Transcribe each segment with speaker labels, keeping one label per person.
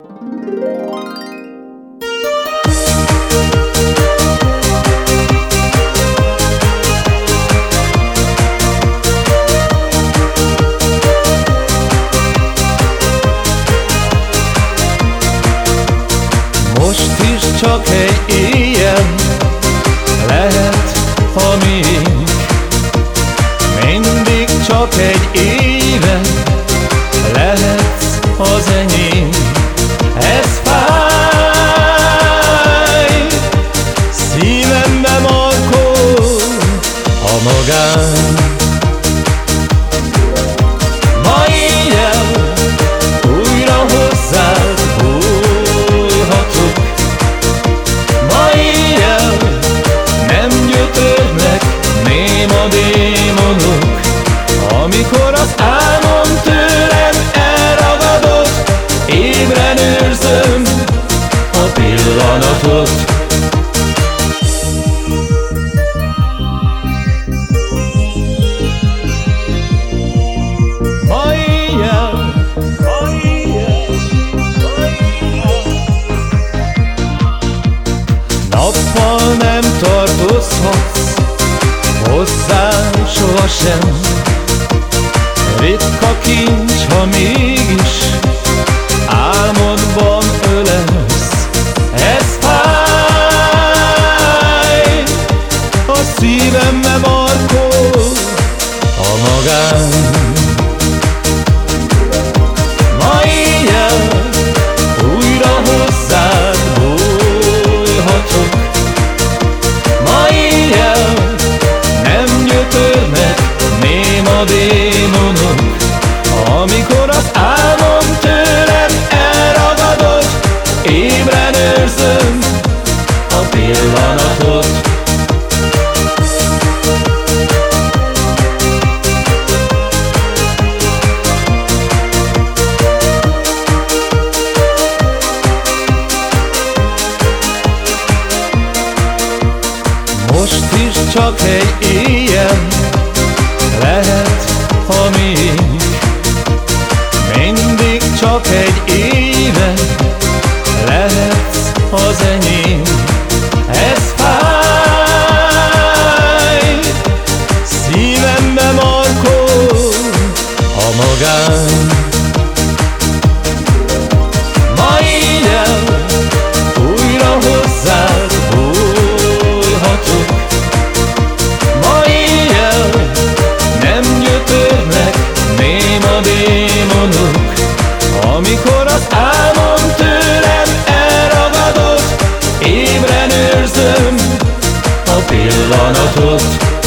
Speaker 1: Most is csak egy éjjel lehet, ha miénk Mindig csak egy éve magán. Ma éjjel újra hozzád bújhatok. Ma éjjel nem gyötörnek ném a démonok Amikor az álmom tartozhatsz hozzám sohasem démonok Amikor az álmom tőlem elragadott Ébren őrzöm a pillanatot. Most is csak egy éjjel lehet, miénk Mindig csak egy éve Amikor az álmom tőlem elragadott Ébren őrzöm a pillanatot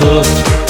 Speaker 1: elragadott